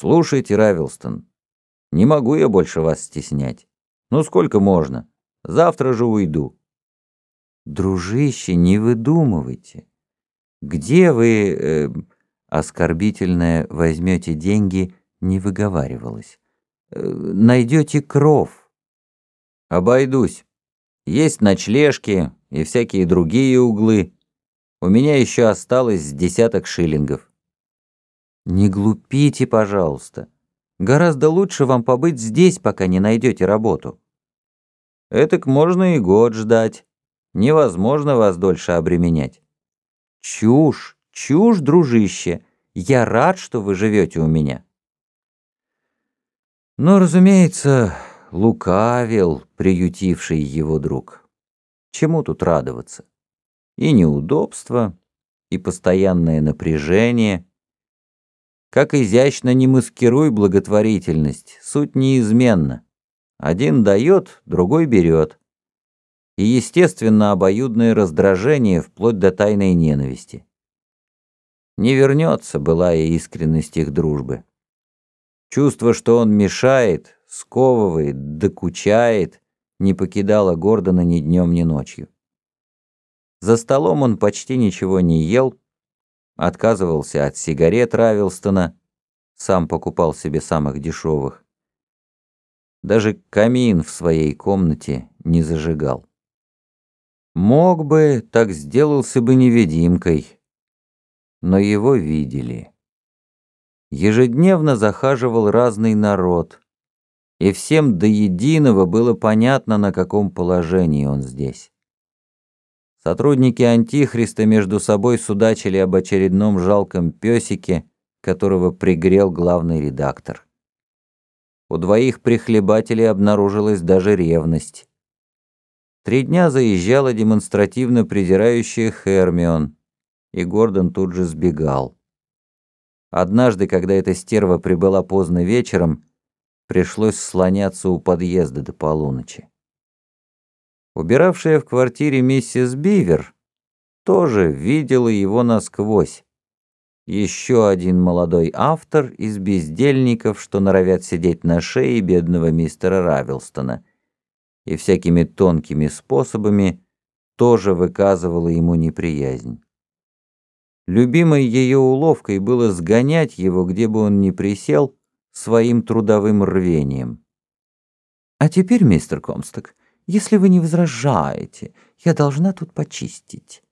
«Слушайте, Равилстон, не могу я больше вас стеснять. Ну сколько можно? Завтра же уйду». «Дружище, не выдумывайте. Где вы, э, оскорбительное, возьмете деньги, не выговаривалось. Э, найдете кров». «Обойдусь. Есть ночлежки и всякие другие углы. У меня еще осталось десяток шиллингов». «Не глупите, пожалуйста. Гораздо лучше вам побыть здесь, пока не найдете работу». «Этак можно и год ждать. Невозможно вас дольше обременять». «Чушь, чушь, дружище. Я рад, что вы живете у меня». Но, разумеется, лукавил приютивший его друг. Чему тут радоваться? И неудобство, и постоянное напряжение. Как изящно не маскируй благотворительность, суть неизменна. Один дает, другой берет. И, естественно, обоюдное раздражение вплоть до тайной ненависти. Не вернется былая искренность их дружбы. Чувство, что он мешает, сковывает, докучает, не покидало Гордона ни днем, ни ночью. За столом он почти ничего не ел, отказывался от сигарет Равилстона, сам покупал себе самых дешевых. Даже камин в своей комнате не зажигал. Мог бы, так сделался бы невидимкой, но его видели. Ежедневно захаживал разный народ, и всем до единого было понятно, на каком положении он здесь. Сотрудники Антихриста между собой судачили об очередном жалком песике, которого пригрел главный редактор. У двоих прихлебателей обнаружилась даже ревность. Три дня заезжала демонстративно презирающая Хермион, и Гордон тут же сбегал. Однажды, когда эта стерва прибыла поздно вечером, пришлось слоняться у подъезда до полуночи. Убиравшая в квартире миссис Бивер тоже видела его насквозь. Еще один молодой автор из бездельников, что норовят сидеть на шее бедного мистера Равилстона, и всякими тонкими способами тоже выказывала ему неприязнь. Любимой ее уловкой было сгонять его, где бы он ни присел, своим трудовым рвением. «А теперь, мистер Комсток, если вы не возражаете, я должна тут почистить».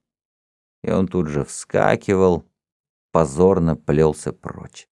И он тут же вскакивал, позорно плелся прочь.